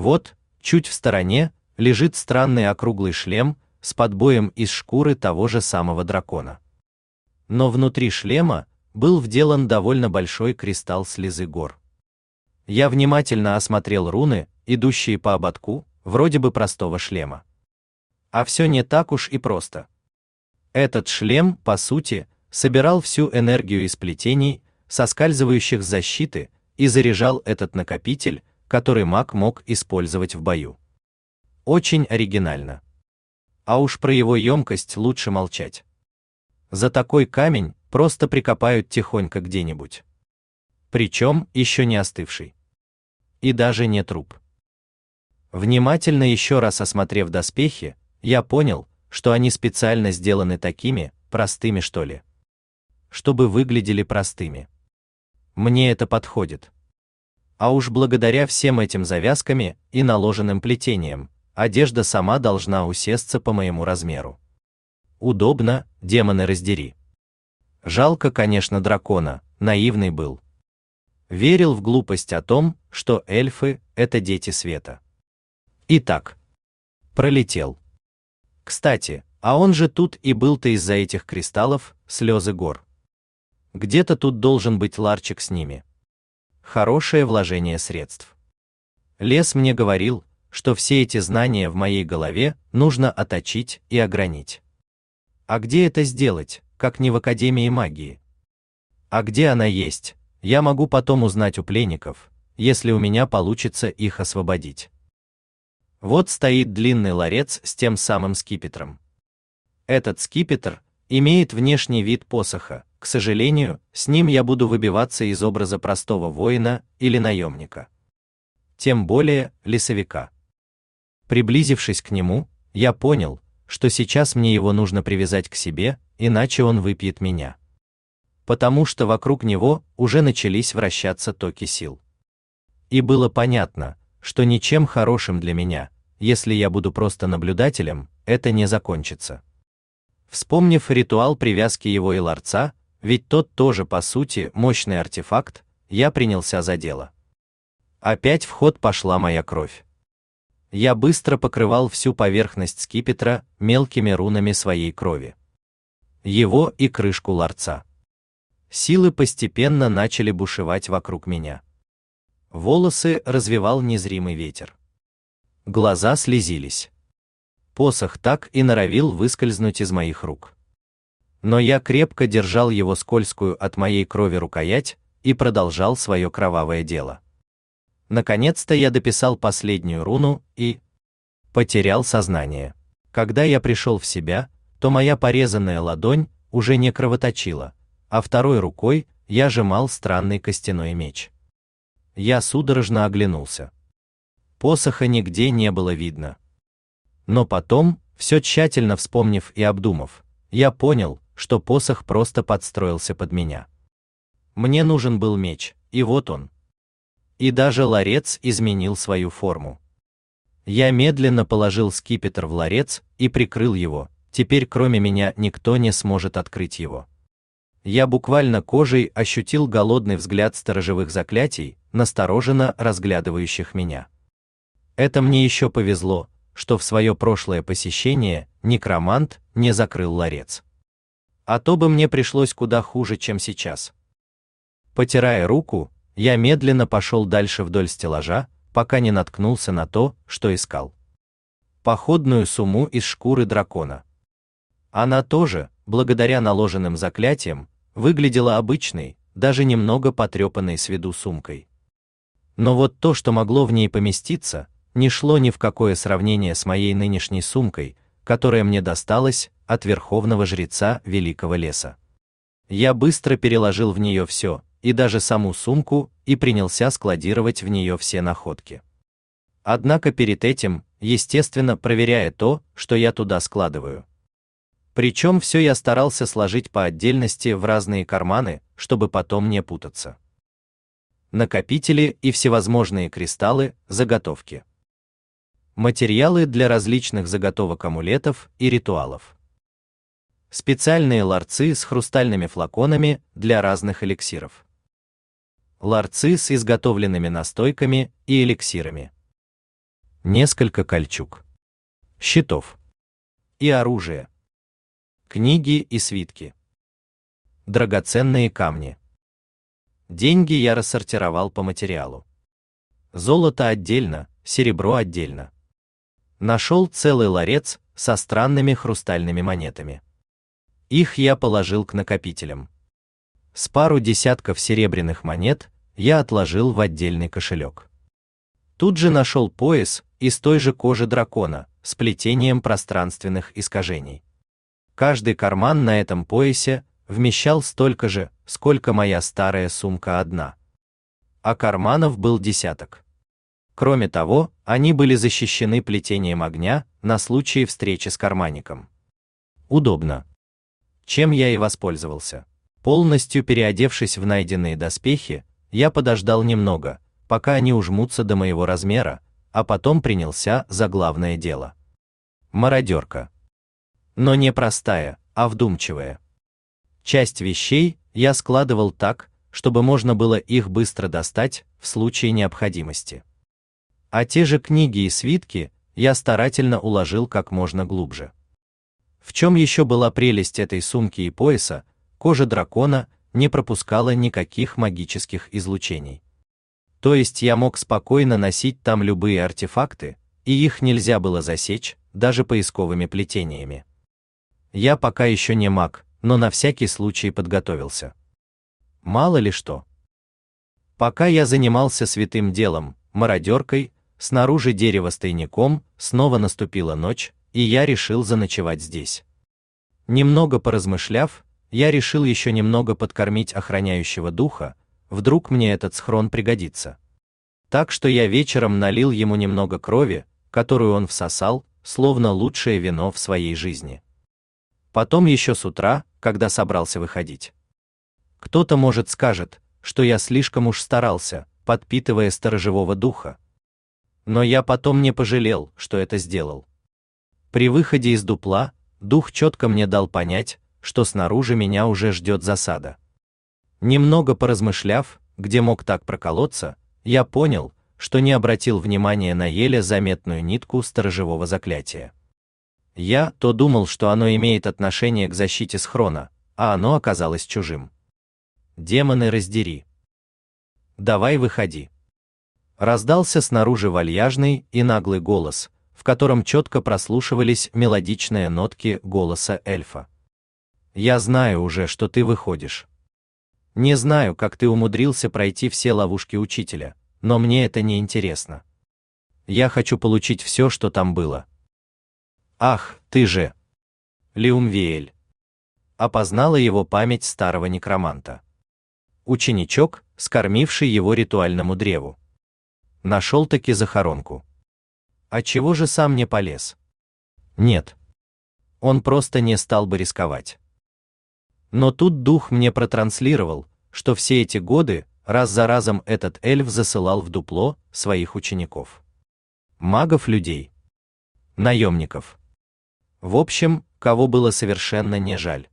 Вот, чуть в стороне, лежит странный округлый шлем с подбоем из шкуры того же самого дракона. Но внутри шлема был вделан довольно большой кристалл слезы гор. Я внимательно осмотрел руны, идущие по ободку, вроде бы простого шлема. А все не так уж и просто. Этот шлем, по сути, собирал всю энергию из плетений, соскальзывающих с защиты, и заряжал этот накопитель, который маг мог использовать в бою. Очень оригинально. А уж про его емкость лучше молчать. За такой камень просто прикопают тихонько где-нибудь. Причем еще не остывший. И даже не труп. Внимательно еще раз осмотрев доспехи, я понял, что они специально сделаны такими, простыми что ли. Чтобы выглядели простыми. Мне это подходит. А уж благодаря всем этим завязками и наложенным плетениям, одежда сама должна усесться по моему размеру. Удобно, демоны раздери. Жалко, конечно, дракона, наивный был. Верил в глупость о том, что эльфы — это дети света. Итак, пролетел. Кстати, а он же тут и был-то из-за этих кристаллов, слезы гор. Где-то тут должен быть ларчик с ними. Хорошее вложение средств. Лес мне говорил, что все эти знания в моей голове нужно оточить и огранить. А где это сделать, как не в Академии магии? А где она есть, я могу потом узнать у пленников, если у меня получится их освободить. Вот стоит длинный ларец с тем самым скипетром. Этот скипетр имеет внешний вид посоха. К сожалению, с ним я буду выбиваться из образа простого воина или наемника. Тем более лесовика. Приблизившись к нему, я понял, что сейчас мне его нужно привязать к себе, иначе он выпьет меня. Потому что вокруг него уже начались вращаться токи сил. И было понятно, что ничем хорошим для меня, если я буду просто наблюдателем, это не закончится. Вспомнив ритуал привязки его и ларца, ведь тот тоже по сути мощный артефакт, я принялся за дело. Опять в ход пошла моя кровь. Я быстро покрывал всю поверхность скипетра мелкими рунами своей крови. Его и крышку ларца. Силы постепенно начали бушевать вокруг меня. Волосы развивал незримый ветер. Глаза слезились. Посох так и норовил выскользнуть из моих рук. Но я крепко держал его скользкую от моей крови рукоять и продолжал свое кровавое дело. Наконец-то я дописал последнюю руну и потерял сознание. Когда я пришел в себя, то моя порезанная ладонь уже не кровоточила, а второй рукой я сжимал странный костяной меч. Я судорожно оглянулся. Посоха нигде не было видно. Но потом, все тщательно вспомнив и обдумав, я понял, что посох просто подстроился под меня. Мне нужен был меч, и вот он. И даже ларец изменил свою форму. Я медленно положил скипетр в ларец и прикрыл его. Теперь кроме меня никто не сможет открыть его. Я буквально кожей ощутил голодный взгляд сторожевых заклятий, настороженно разглядывающих меня. Это мне еще повезло, что в свое прошлое посещение некромант не закрыл ларец. А то бы мне пришлось куда хуже, чем сейчас. Потирая руку, я медленно пошел дальше вдоль стеллажа, пока не наткнулся на то, что искал. Походную сумму из шкуры дракона. Она тоже, благодаря наложенным заклятиям, выглядела обычной, даже немного потрепанной с виду сумкой. Но вот то, что могло в ней поместиться, не шло ни в какое сравнение с моей нынешней сумкой, которая мне досталась от верховного жреца Великого леса. Я быстро переложил в нее все, и даже саму сумку, и принялся складировать в нее все находки. Однако перед этим, естественно, проверяя то, что я туда складываю. Причем все я старался сложить по отдельности в разные карманы, чтобы потом не путаться. Накопители и всевозможные кристаллы, заготовки. Материалы для различных заготовок амулетов и ритуалов. Специальные ларцы с хрустальными флаконами для разных эликсиров. Ларцы с изготовленными настойками и эликсирами. несколько кольчуг, щитов и оружие, книги и свитки, драгоценные камни. Деньги я рассортировал по материалу. Золото отдельно, серебро отдельно. Нашел целый ларец со странными хрустальными монетами. Их я положил к накопителям. С пару десятков серебряных монет я отложил в отдельный кошелек. Тут же нашел пояс из той же кожи дракона с плетением пространственных искажений. Каждый карман на этом поясе вмещал столько же, сколько моя старая сумка одна. А карманов был десяток. Кроме того, они были защищены плетением огня на случай встречи с карманником. Удобно. Чем я и воспользовался. Полностью переодевшись в найденные доспехи, я подождал немного, пока они ужмутся до моего размера, а потом принялся за главное дело. Мародерка. Но не простая, а вдумчивая. Часть вещей я складывал так, чтобы можно было их быстро достать в случае необходимости. А те же книги и свитки я старательно уложил как можно глубже. В чем еще была прелесть этой сумки и пояса, кожа дракона не пропускала никаких магических излучений. То есть я мог спокойно носить там любые артефакты, и их нельзя было засечь даже поисковыми плетениями. Я пока еще не маг, но на всякий случай подготовился. Мало ли что. Пока я занимался святым делом, мародеркой, снаружи дерева с тайником, снова наступила ночь, и я решил заночевать здесь. Немного поразмышляв, я решил еще немного подкормить охраняющего духа, вдруг мне этот схрон пригодится. Так что я вечером налил ему немного крови, которую он всосал, словно лучшее вино в своей жизни. Потом еще с утра, когда собрался выходить. Кто-то может скажет, что я слишком уж старался, подпитывая сторожевого духа. Но я потом не пожалел, что это сделал. При выходе из дупла дух четко мне дал понять, что снаружи меня уже ждет засада. Немного поразмышляв, где мог так проколоться, я понял, что не обратил внимания на еле заметную нитку сторожевого заклятия. Я то думал, что оно имеет отношение к защите схрона, а оно оказалось чужим. Демоны раздери. Давай выходи. Раздался снаружи вальяжный и наглый голос, в котором четко прослушивались мелодичные нотки голоса эльфа. Я знаю уже, что ты выходишь. Не знаю, как ты умудрился пройти все ловушки учителя, но мне это не интересно. Я хочу получить все, что там было, Ах, ты же! Леумвиэль. Опознала его память старого некроманта. Ученичок, скормивший его ритуальному древу. Нашел таки захоронку. А чего же сам не полез? Нет. Он просто не стал бы рисковать. Но тут дух мне протранслировал, что все эти годы раз за разом этот эльф засылал в дупло своих учеников. Магов людей. Наемников. В общем, кого было совершенно не жаль.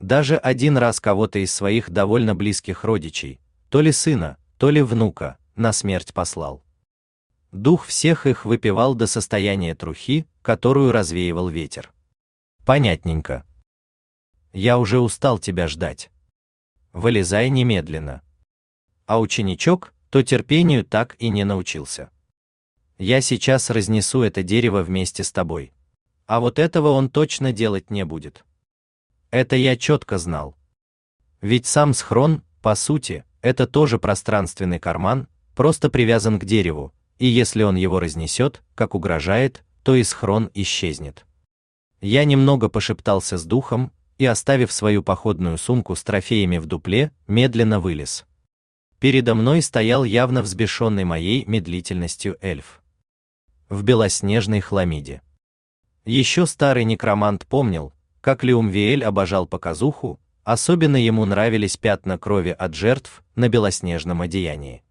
Даже один раз кого-то из своих довольно близких родичей, то ли сына, то ли внука, на смерть послал. Дух всех их выпивал до состояния трухи, которую развеивал ветер. Понятненько. Я уже устал тебя ждать. Вылезай немедленно. А ученичок то терпению так и не научился. Я сейчас разнесу это дерево вместе с тобой. А вот этого он точно делать не будет. Это я четко знал. Ведь сам схрон, по сути, это тоже пространственный карман, просто привязан к дереву, и если он его разнесет, как угрожает, то и схрон исчезнет. Я немного пошептался с духом и, оставив свою походную сумку с трофеями в дупле, медленно вылез. Передо мной стоял явно взбешенный моей медлительностью эльф. В белоснежной хламиде. Еще старый некромант помнил, как Леумвиэль обожал показуху, особенно ему нравились пятна крови от жертв на белоснежном одеянии.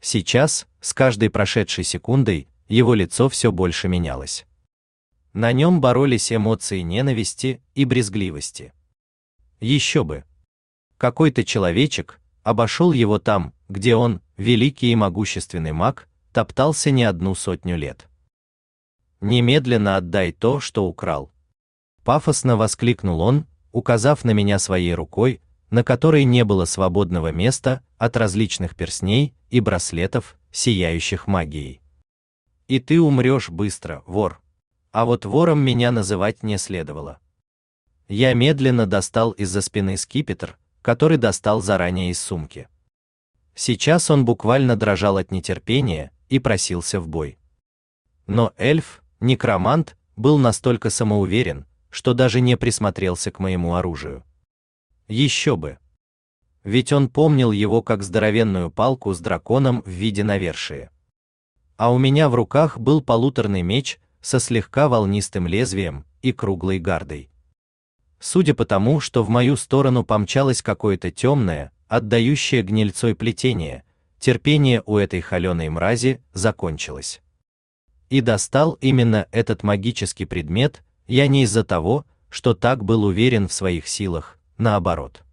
Сейчас, с каждой прошедшей секундой, его лицо все больше менялось. На нем боролись эмоции ненависти и брезгливости. Еще бы. Какой-то человечек обошел его там, где он, великий и могущественный маг, топтался не одну сотню лет. Немедленно отдай то, что украл. Пафосно воскликнул он, указав на меня своей рукой, на которой не было свободного места от различных перстней и браслетов, сияющих магией. И ты умрешь быстро, вор. А вот вором меня называть не следовало. Я медленно достал из-за спины скипетр, который достал заранее из сумки. Сейчас он буквально дрожал от нетерпения и просился в бой. Но эльф, некромант, был настолько самоуверен, что даже не присмотрелся к моему оружию. Еще бы. Ведь он помнил его как здоровенную палку с драконом в виде навершия. А у меня в руках был полуторный меч со слегка волнистым лезвием и круглой гардой. Судя по тому, что в мою сторону помчалось какое-то темное, отдающее гнильцой плетение, терпение у этой холеной мрази закончилось. И достал именно этот магический предмет я не из-за того, что так был уверен в своих силах, наоборот.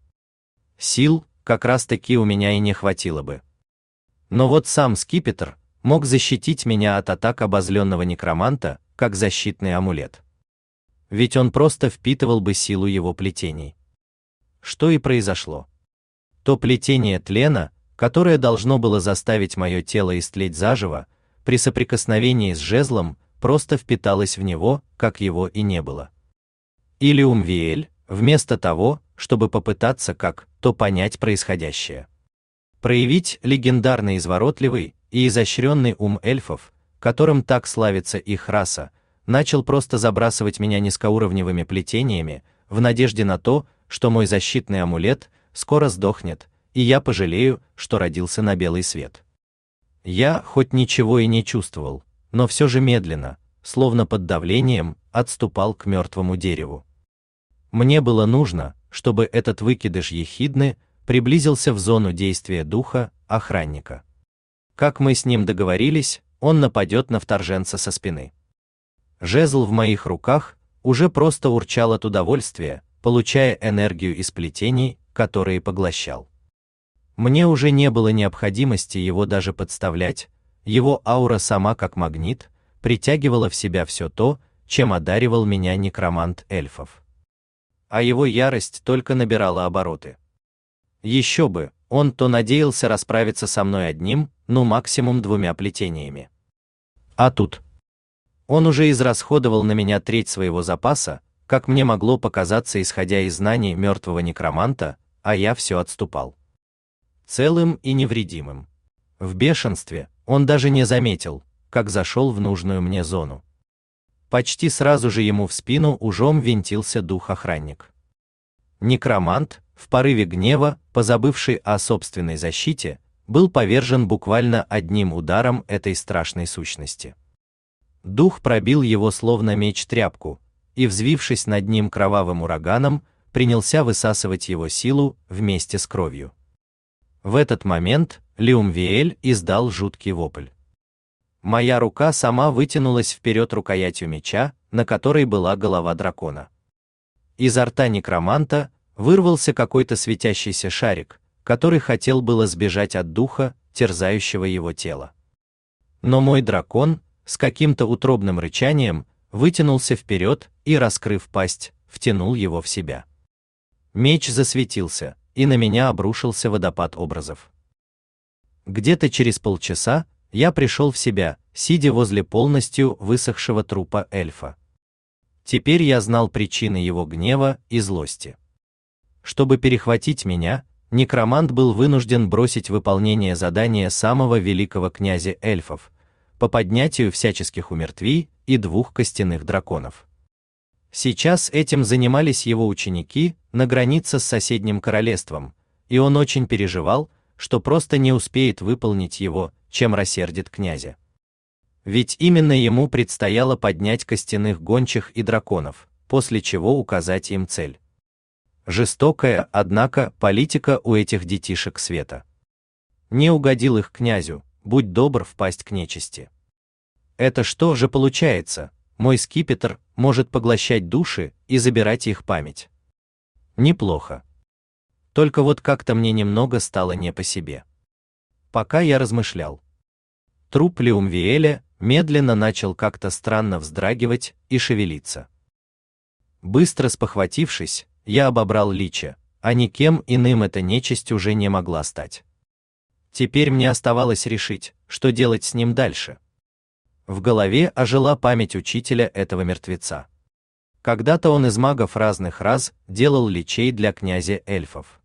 Сил как раз-таки у меня и не хватило бы. Но вот сам скипетр мог защитить меня от атак обозленного некроманта, как защитный амулет. Ведь он просто впитывал бы силу его плетений. Что и произошло. То плетение тлена, которое должно было заставить мое тело истлеть заживо, при соприкосновении с жезлом просто впиталось в него, как его и не было. Или Умвиэль, вместо того, чтобы попытаться как то понять происходящее. Проявить легендарный изворотливый и изощренный ум эльфов, которым так славится их раса, начал просто забрасывать меня низкоуровневыми плетениями, в надежде на то, что мой защитный амулет скоро сдохнет, и я пожалею, что родился на белый свет. Я хоть ничего и не чувствовал, но все же медленно, словно под давлением, отступал к мертвому дереву. Мне было нужно, чтобы этот выкидыш ехидны приблизился в зону действия духа охранника. Как мы с ним договорились, он нападет на вторженца со спины. Жезл в моих руках уже просто урчал от удовольствия, получая энергию из плетений, которые поглощал. Мне уже не было необходимости его даже подставлять, его аура сама как магнит притягивала в себя все то, чем одаривал меня некромант эльфов. А его ярость только набирала обороты. Еще бы, он то надеялся расправиться со мной одним, ну максимум двумя плетениями. А тут он уже израсходовал на меня треть своего запаса, как мне могло показаться, исходя из знаний мертвого некроманта, а я все отступал целым и невредимым. В бешенстве он даже не заметил, как зашел в нужную мне зону. Почти сразу же ему в спину ужом винтился дух-охранник. Некромант, в порыве гнева, позабывший о собственной защите, был повержен буквально одним ударом этой страшной сущности. Дух пробил его словно меч тряпку, и, взвившись над ним кровавым ураганом, принялся высасывать его силу вместе с кровью. В этот момент Лиумвиэль издал жуткий вопль. Моя рука сама вытянулась вперед рукоятью меча, на которой была голова дракона. Изо рта некроманта вырвался какой-то светящийся шарик, который хотел было сбежать от духа, терзающего его тело. Но мой дракон с каким-то утробным рычанием вытянулся вперед и, раскрыв пасть, втянул его в себя. Меч засветился, и на меня обрушился водопад образов. Где-то через полчаса я пришел в себя, сидя возле полностью высохшего трупа эльфа. Теперь я знал причины его гнева и злости. Чтобы перехватить меня, некромант был вынужден бросить выполнение задания самого великого князя эльфов по поднятию всяческих умертвий и двух костяных драконов. Сейчас этим занимались его ученики на границе с соседним королевством, и он очень переживал, что просто не успеет выполнить его, чем рассердит князя. Ведь именно ему предстояло поднять костяных гончих и драконов, после чего указать им цель. Жестокая, однако, политика у этих детишек света. Не угодил их князю, будь добр впасть к нечисти. Это что же получается? Мой скипетр может поглощать души и забирать их память. Неплохо. Только вот как-то мне немного стало не по себе. Пока я размышлял. труп Леумвиэля медленно начал как-то странно вздрагивать и шевелиться. Быстро спохватившись, я обобрал лича, а никем иным эта нечисть уже не могла стать. Теперь мне оставалось решить, что делать с ним дальше. В голове ожила память учителя этого мертвеца. Когда-то он из магов разных раз делал личей для князя эльфов.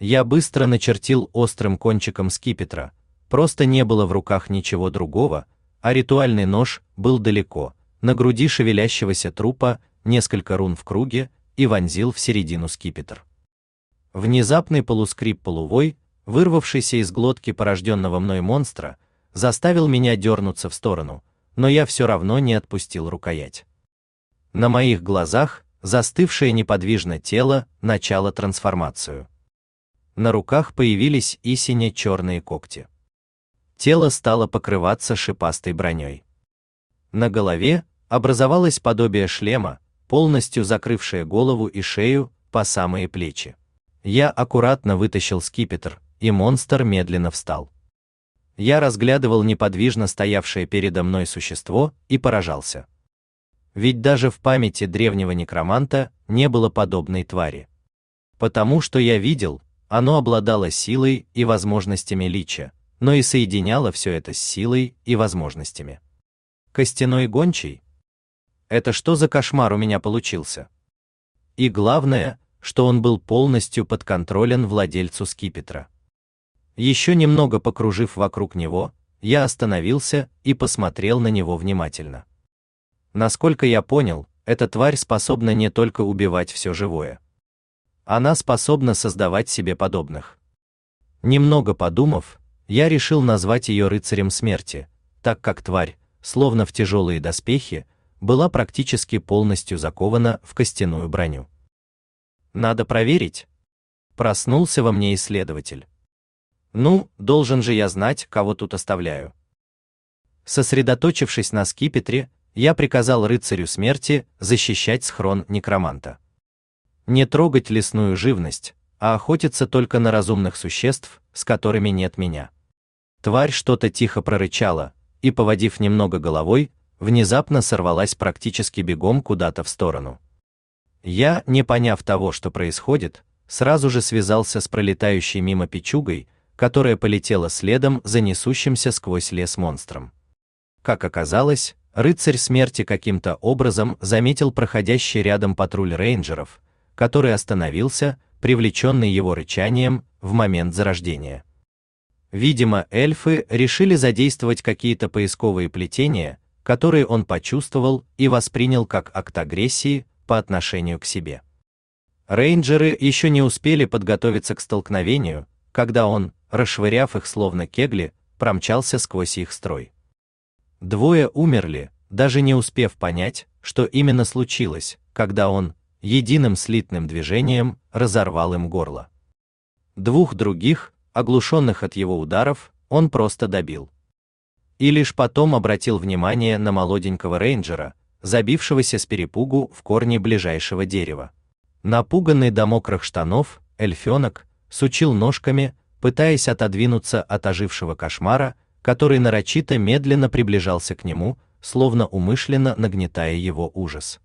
Я быстро начертил острым кончиком скипетра, просто не было в руках ничего другого, а ритуальный нож был далеко, на груди шевелящегося трупа, несколько рун в круге и вонзил в середину скипетр. Внезапный полускрип полувой, вырвавшийся из глотки порожденного мной монстра, заставил меня дернуться в сторону, но я все равно не отпустил рукоять. На моих глазах застывшее неподвижно тело начало трансформацию. На руках появились и сине-черные когти. Тело стало покрываться шипастой броней. На голове образовалось подобие шлема, полностью закрывшее голову и шею по самые плечи. Я аккуратно вытащил скипетр, и монстр медленно встал. Я разглядывал неподвижно стоявшее передо мной существо и поражался. Ведь даже в памяти древнего некроманта не было подобной твари. Потому что я видел, оно обладало силой и возможностями лича, но и соединяло все это с силой и возможностями. Костяной гончий? Это что за кошмар у меня получился? И главное, что он был полностью подконтролен владельцу скипетра. Еще немного покружив вокруг него, я остановился и посмотрел на него внимательно. Насколько я понял, эта тварь способна не только убивать все живое. Она способна создавать себе подобных. Немного подумав, я решил назвать ее рыцарем смерти, так как тварь, словно в тяжелые доспехи, была практически полностью закована в костяную броню. Надо проверить. Проснулся во мне исследователь. Ну, должен же я знать, кого тут оставляю. Сосредоточившись на скипетре, я приказал рыцарю смерти защищать схрон некроманта. Не трогать лесную живность, а охотиться только на разумных существ, с которыми нет меня. Тварь что-то тихо прорычала, и, поводив немного головой, внезапно сорвалась практически бегом куда-то в сторону. Я, не поняв того, что происходит, сразу же связался с пролетающей мимо печугой, которая полетела следом за несущимся сквозь лес монстром. Как оказалось, рыцарь смерти каким-то образом заметил проходящий рядом патруль рейнджеров, который остановился, привлеченный его рычанием в момент зарождения. Видимо, эльфы решили задействовать какие-то поисковые плетения, которые он почувствовал и воспринял как акт агрессии по отношению к себе. Рейнджеры еще не успели подготовиться к столкновению, когда он, расшвыряв их словно кегли, промчался сквозь их строй. Двое умерли, даже не успев понять, что именно случилось, когда он единым слитным движением разорвал им горло. Двух других, оглушенных от его ударов, он просто добил. И лишь потом обратил внимание на молоденького рейнджера, забившегося с перепугу в корне ближайшего дерева. Напуганный до мокрых штанов, эльфенок сучил ножками, пытаясь отодвинуться от ожившего кошмара, который нарочито медленно приближался к нему, словно умышленно нагнетая его ужас.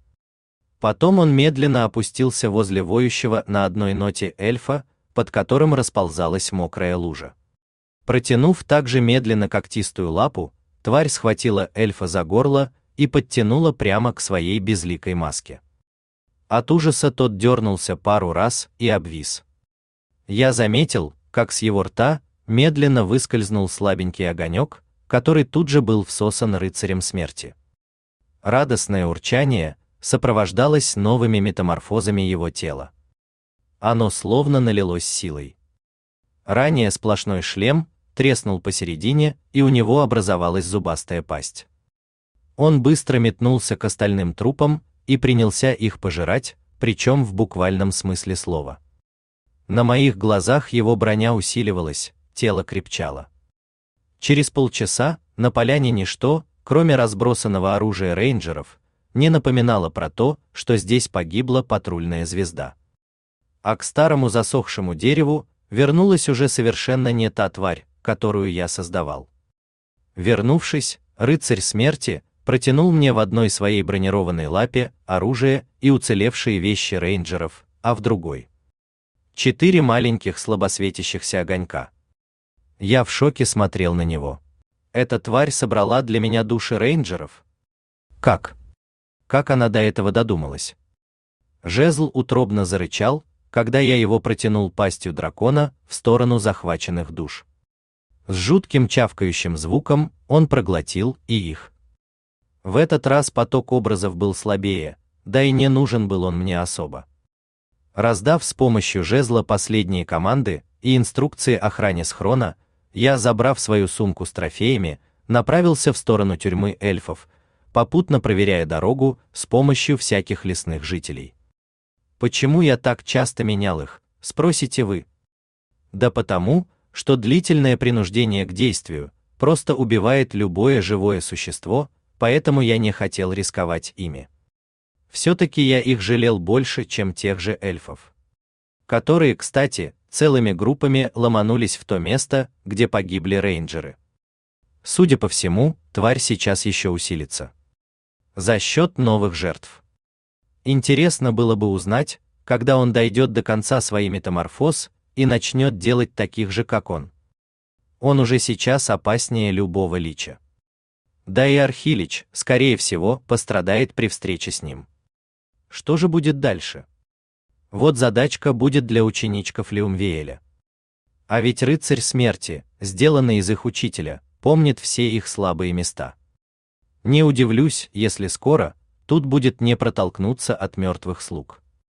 Потом он медленно опустился возле воющего на одной ноте эльфа, под которым расползалась мокрая лужа. Протянув также медленно когтистую лапу, тварь схватила эльфа за горло и подтянула прямо к своей безликой маске. От ужаса тот дернулся пару раз и обвис. Я заметил, как с его рта медленно выскользнул слабенький огонек, который тут же был всосан рыцарем смерти. Радостное урчание сопровождалось новыми метаморфозами его тела. Оно словно налилось силой. Ранее сплошной шлем треснул посередине, и у него образовалась зубастая пасть. Он быстро метнулся к остальным трупам и принялся их пожирать, причем в буквальном смысле слова. На моих глазах его броня усиливалась, тело крепчало. Через полчаса на поляне ничто, кроме разбросанного оружия рейнджеров, не напоминало про то, что здесь погибла патрульная звезда. А к старому засохшему дереву вернулась уже совершенно не та тварь, которую я создавал. Вернувшись, рыцарь смерти протянул мне в одной своей бронированной лапе оружие и уцелевшие вещи рейнджеров, а в другой четыре маленьких слабосветящихся огонька. Я в шоке смотрел на него. Эта тварь собрала для меня души рейнджеров. Как? Как она до этого додумалась? Жезл утробно зарычал, когда я его протянул пастью дракона в сторону захваченных душ. С жутким чавкающим звуком он проглотил и их. В этот раз поток образов был слабее, да и не нужен был он мне особо. Раздав с помощью жезла последние команды и инструкции охране схрона, я, забрав свою сумку с трофеями, направился в сторону тюрьмы эльфов, попутно проверяя дорогу с помощью всяких лесных жителей. Почему я так часто менял их, спросите вы? Да потому, что длительное принуждение к действию просто убивает любое живое существо, поэтому я не хотел рисковать ими. Все-таки я их жалел больше, чем тех же эльфов, которые, кстати, целыми группами ломанулись в то место, где погибли рейнджеры. Судя по всему, тварь сейчас еще усилится. За счет новых жертв. Интересно было бы узнать, когда он дойдет до конца своей метаморфоз и начнет делать таких же, как он. Он уже сейчас опаснее любого лича. Да и Архилич, скорее всего, пострадает при встрече с ним. Что же будет дальше? Вот задачка будет для ученичков Леумвееля. А ведь рыцарь смерти, сделанный из их учителя, помнит все их слабые места. Не удивлюсь, если скоро тут будет не протолкнуться от мертвых слуг.